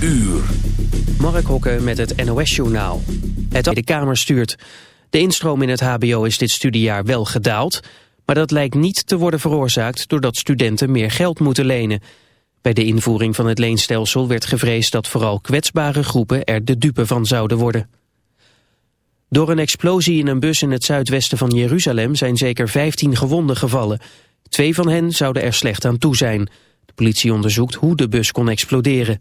uur. Mark Hokke met het NOS-journaal. Het de Kamer stuurt. De instroom in het hbo is dit studiejaar wel gedaald... maar dat lijkt niet te worden veroorzaakt... doordat studenten meer geld moeten lenen. Bij de invoering van het leenstelsel werd gevreesd... dat vooral kwetsbare groepen er de dupe van zouden worden. Door een explosie in een bus in het zuidwesten van Jeruzalem... zijn zeker 15 gewonden gevallen. Twee van hen zouden er slecht aan toe zijn... De politie onderzoekt hoe de bus kon exploderen.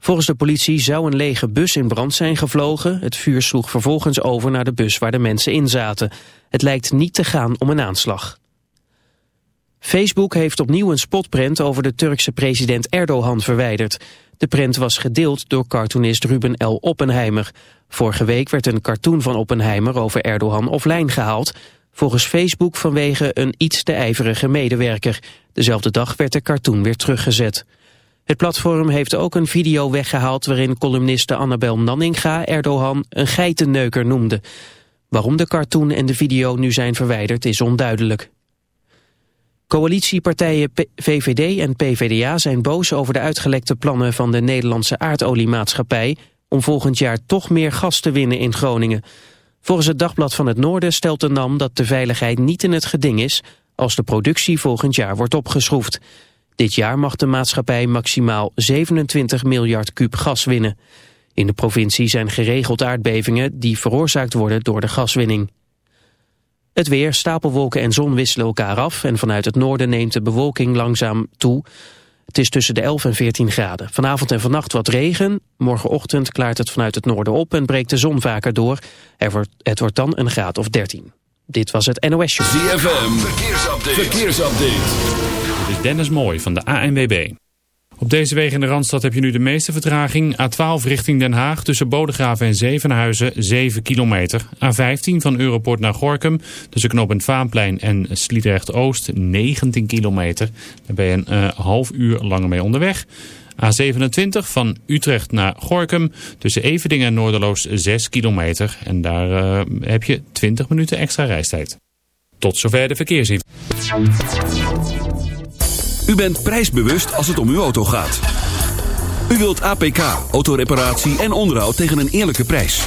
Volgens de politie zou een lege bus in brand zijn gevlogen. Het vuur sloeg vervolgens over naar de bus waar de mensen in zaten. Het lijkt niet te gaan om een aanslag. Facebook heeft opnieuw een spotprint over de Turkse president Erdogan verwijderd. De print was gedeeld door cartoonist Ruben L. Oppenheimer. Vorige week werd een cartoon van Oppenheimer over Erdogan offline gehaald... Volgens Facebook vanwege een iets te ijverige medewerker. Dezelfde dag werd de cartoon weer teruggezet. Het platform heeft ook een video weggehaald waarin columniste Annabel Nanninga Erdogan een geitenneuker noemde. Waarom de cartoon en de video nu zijn verwijderd is onduidelijk. Coalitiepartijen VVD en PVDA zijn boos over de uitgelekte plannen van de Nederlandse aardoliemaatschappij om volgend jaar toch meer gas te winnen in Groningen. Volgens het Dagblad van het Noorden stelt de NAM dat de veiligheid niet in het geding is als de productie volgend jaar wordt opgeschroefd. Dit jaar mag de maatschappij maximaal 27 miljard kuub gas winnen. In de provincie zijn geregeld aardbevingen die veroorzaakt worden door de gaswinning. Het weer, stapelwolken en zon wisselen elkaar af en vanuit het noorden neemt de bewolking langzaam toe. Het is tussen de 11 en 14 graden. Vanavond en vannacht wat regen. Morgenochtend klaart het vanuit het noorden op en breekt de zon vaker door. Het wordt dan een graad of 13. Dit was het NOS Show. ZFM, verkeersupdate. verkeersupdate. Dit is Dennis Mooi van de ANWB. Op deze wegen in de Randstad heb je nu de meeste vertraging. A12 richting Den Haag tussen Bodegraven en Zevenhuizen 7 kilometer. A15 van Europort naar Gorkum tussen knooppunt Vaanplein en Sliedrecht Oost 19 kilometer. Daar ben je een uh, half uur langer mee onderweg. A27 van Utrecht naar Gorkum tussen Everdingen en Noorderloos 6 kilometer. En daar uh, heb je 20 minuten extra reistijd. Tot zover de verkeersinformatie. U bent prijsbewust als het om uw auto gaat. U wilt APK, autoreparatie en onderhoud tegen een eerlijke prijs.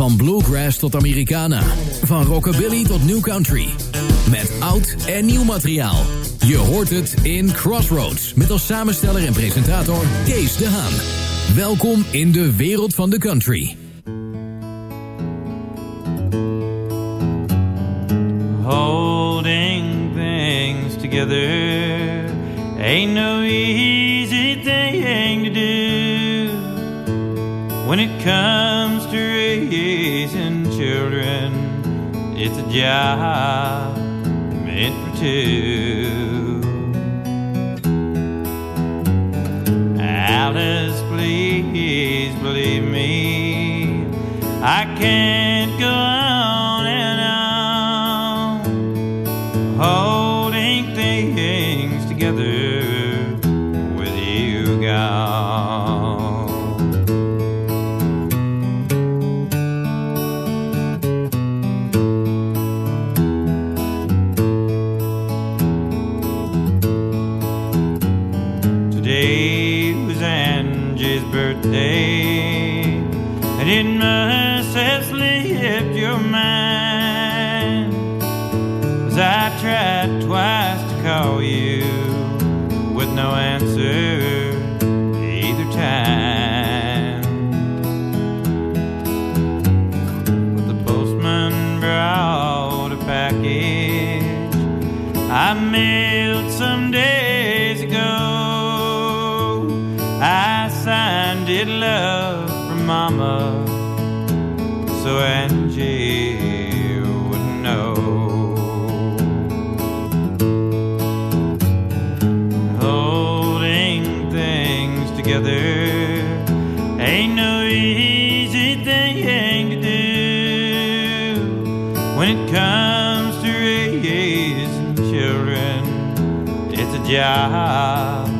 Van bluegrass tot Americana. Van rockabilly tot new country. Met oud en nieuw materiaal. Je hoort het in Crossroads. Met als samensteller en presentator Kees de Haan. Welkom in de wereld van de country. holding things together ain't no easy thing to do when it comes it's a job meant for two when it comes to raising children. It's a job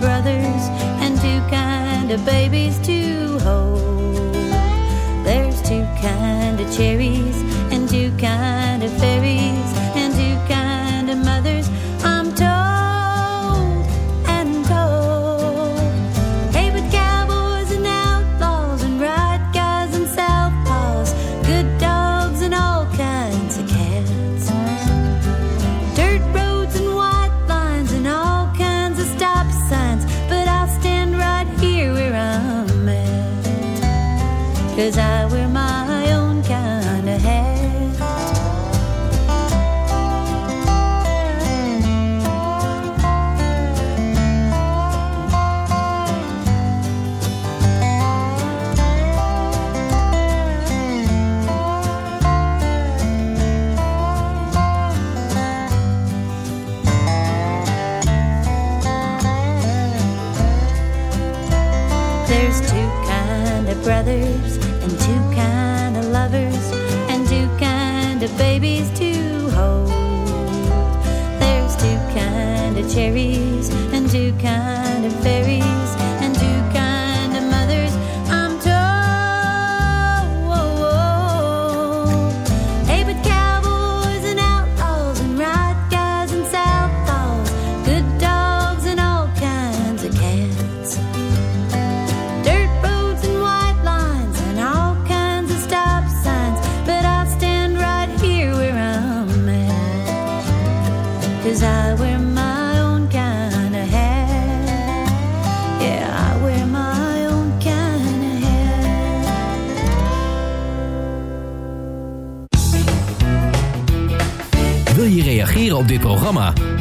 Brothers and two kind of babies to hold. There's two kind of cherries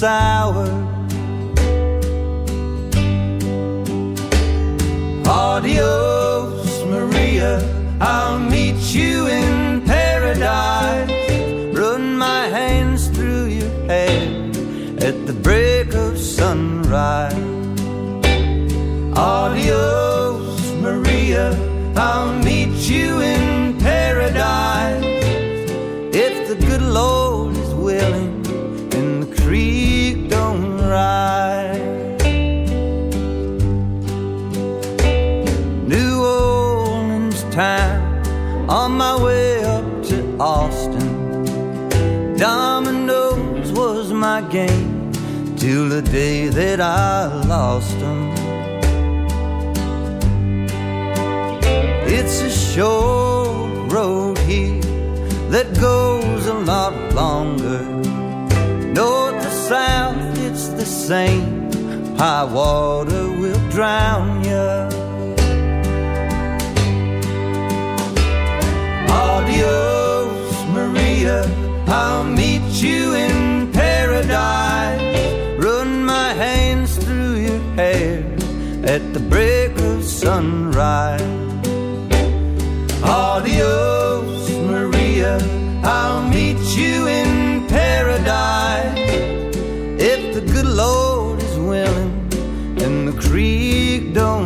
Sour. Adios, Maria. I'll meet you in paradise. Run my hands through your hair at the break of sunrise. Adios, Maria. I'll the day that I lost them. It's a short road here that goes a lot longer. North to south, it's the same. High water will drown you. Adios, Maria. I'll meet you in at the break of sunrise. Adios, Maria. I'll meet you in paradise. If the good Lord is willing and the creek don't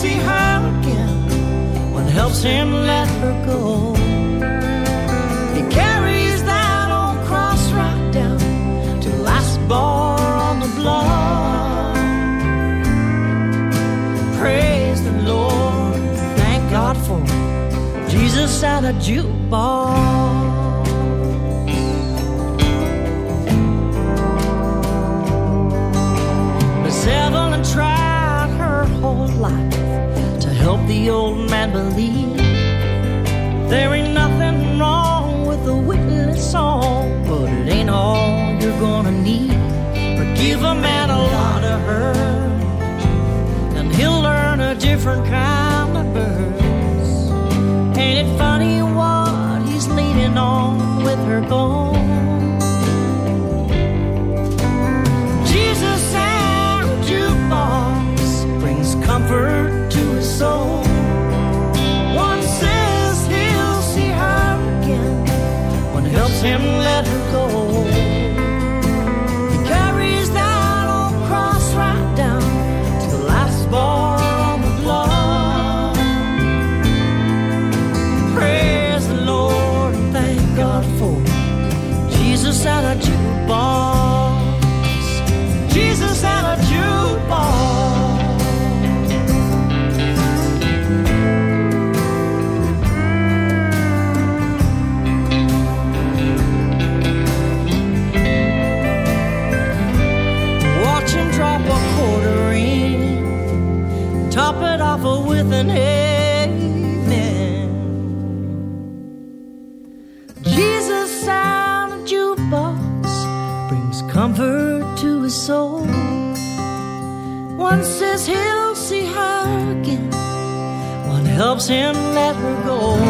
see her again, one helps him let her go. He carries that old cross right down to last bar on the block. Praise the Lord, thank God for Jesus and a jukebox. The old man believe there ain't nothing wrong with a witness song, but it ain't all you're gonna need. But give a man a lot of her, and he'll learn a different kind of verse. Ain't it funny what he's leaning on with her gone? amen. Jesus sound of jukebox brings comfort to his soul. One says he'll see her again. One helps him let her go.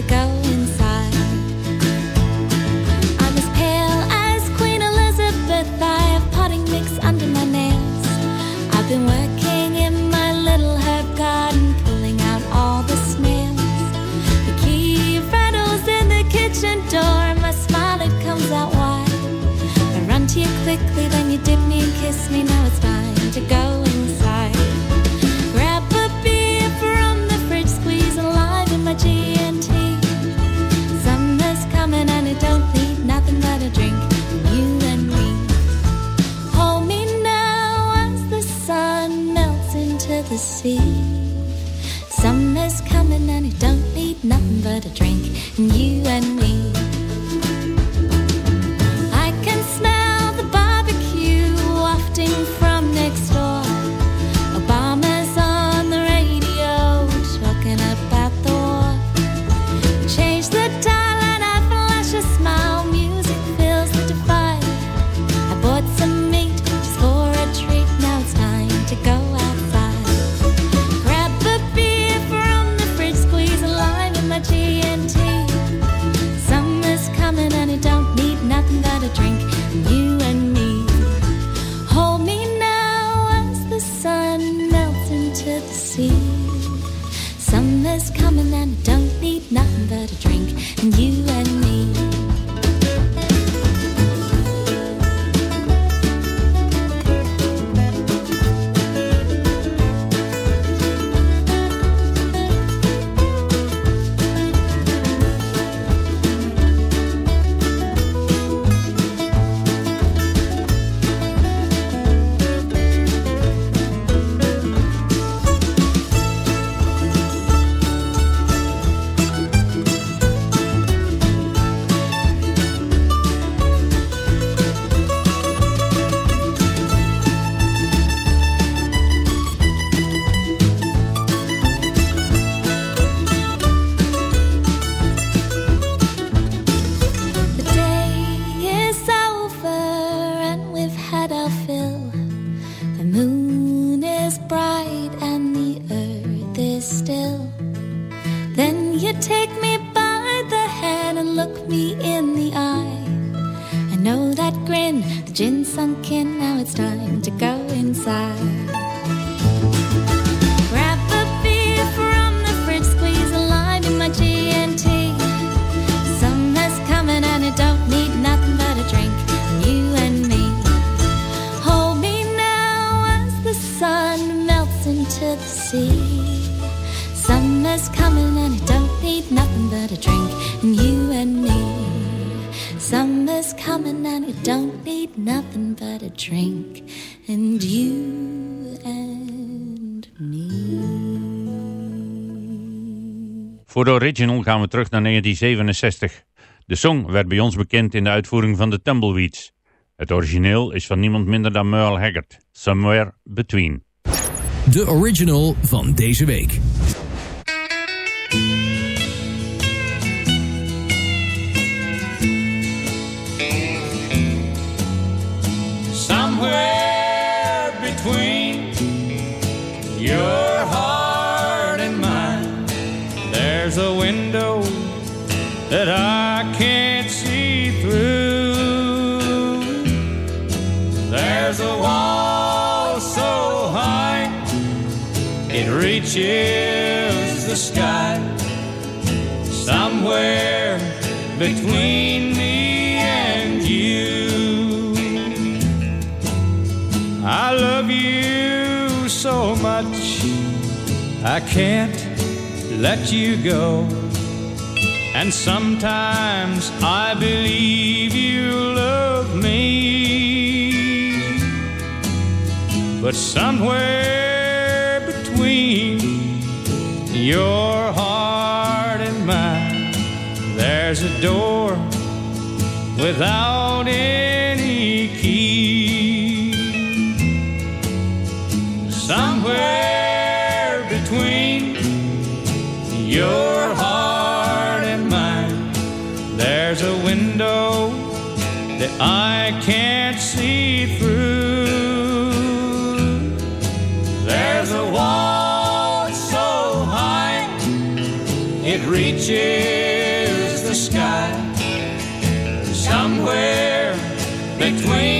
musical and you don't need nothing but a drink and you and me. Voor de original gaan we terug naar 1967. De song werd bij ons bekend in de uitvoering van de Tumbleweeds. Het origineel is van niemand minder dan Merle Haggard, Somewhere Between. De original van deze week. Reaches the sky. Somewhere between me and you. I love you so much, I can't let you go. And sometimes I believe you love me. But somewhere between your heart and mine, there's a door without any key. Somewhere between your heart and mine, there's a window that I can't see it reaches the sky. Somewhere between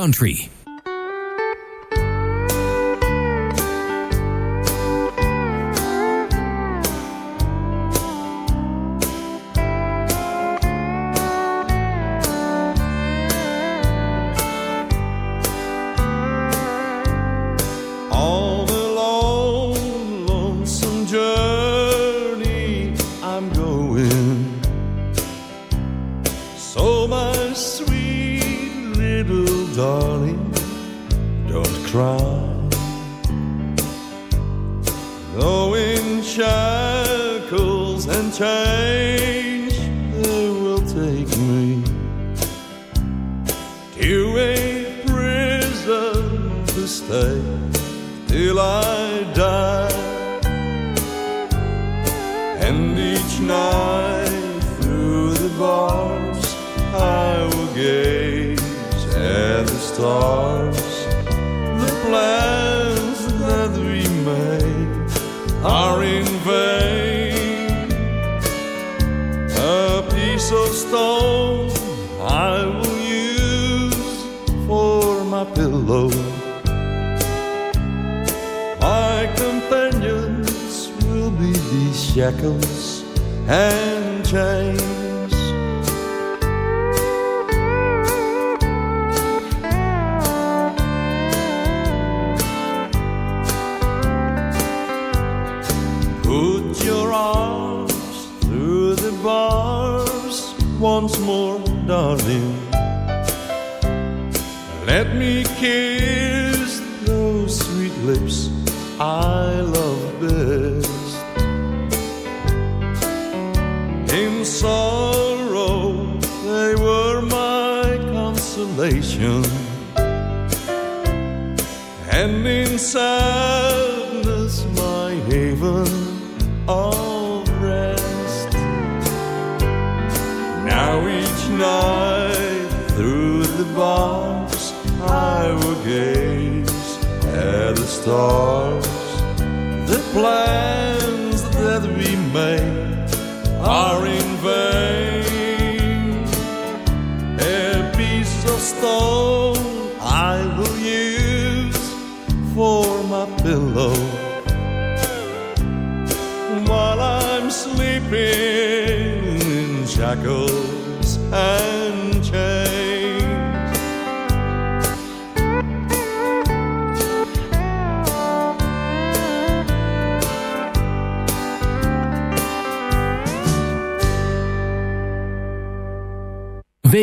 country. pillow. My companions will be these shackles and chains. Put your arms through the bars once more, darling. stars.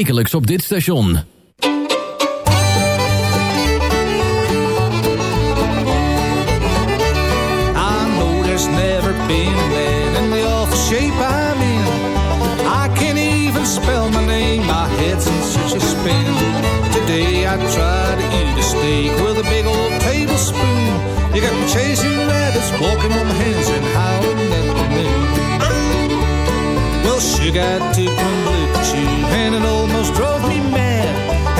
wekelijks op dit station. never been led in the off shape I'm in. I can't even spell my name, my head's in such a spin. Today I tried to eat a steak with a big old tablespoon. You got me chasing rabbits, walking on hands and howling at got to conflict you, and it almost drove me mad.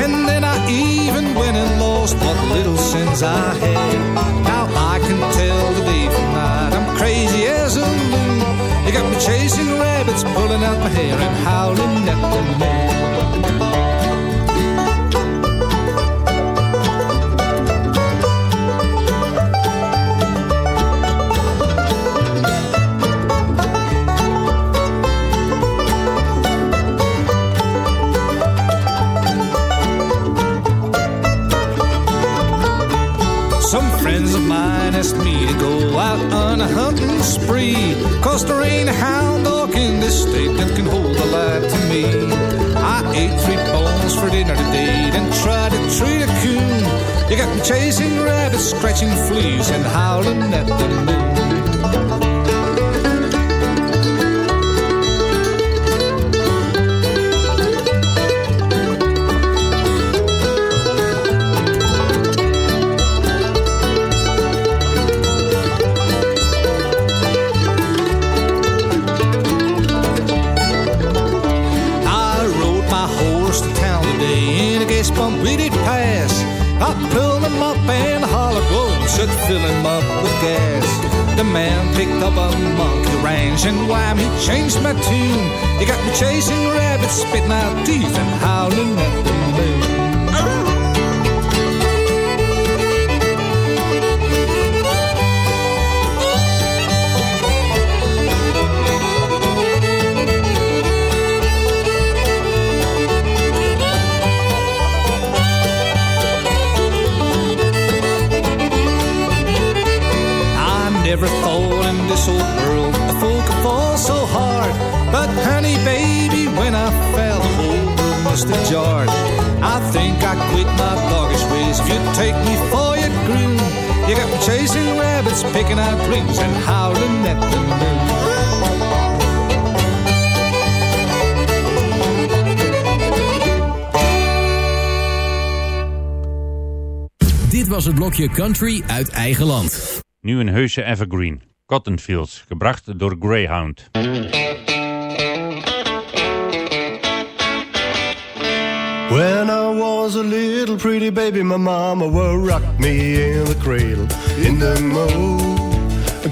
And then I even went and lost what little sense I had. Now I can tell the day from night. I'm crazy as a loon. You got me chasing rabbits, pulling out my hair and howling at the moon. A hunting spree. Cause there ain't a hound dog in this state that can hold a light to me. I ate three bones for dinner today, then tried to treat a coon. You got me chasing rabbits, scratching fleas, and howling at the moon. Fill him up with gas. The man picked up a monkey ranch and wham, he changed my tune. He got me chasing rabbits, spitting out teeth and howling at the picking out rings, and howling at the moon. Dit was het blokje Country uit eigen land. Nu een heuse evergreen. Cotton Fields, gebracht door Greyhound. When I was a little pretty baby, my mama would rock me in the cradle in the mow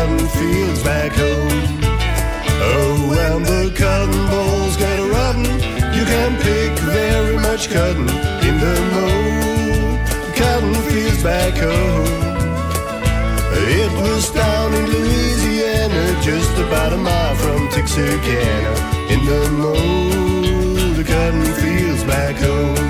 cotton fields back home. Oh, when the cotton balls get rotten, you can pick very much cotton in the mow cotton fields back home. It was down in Louisiana, just about a mile from Texarkana, in the mow the cotton fields back home.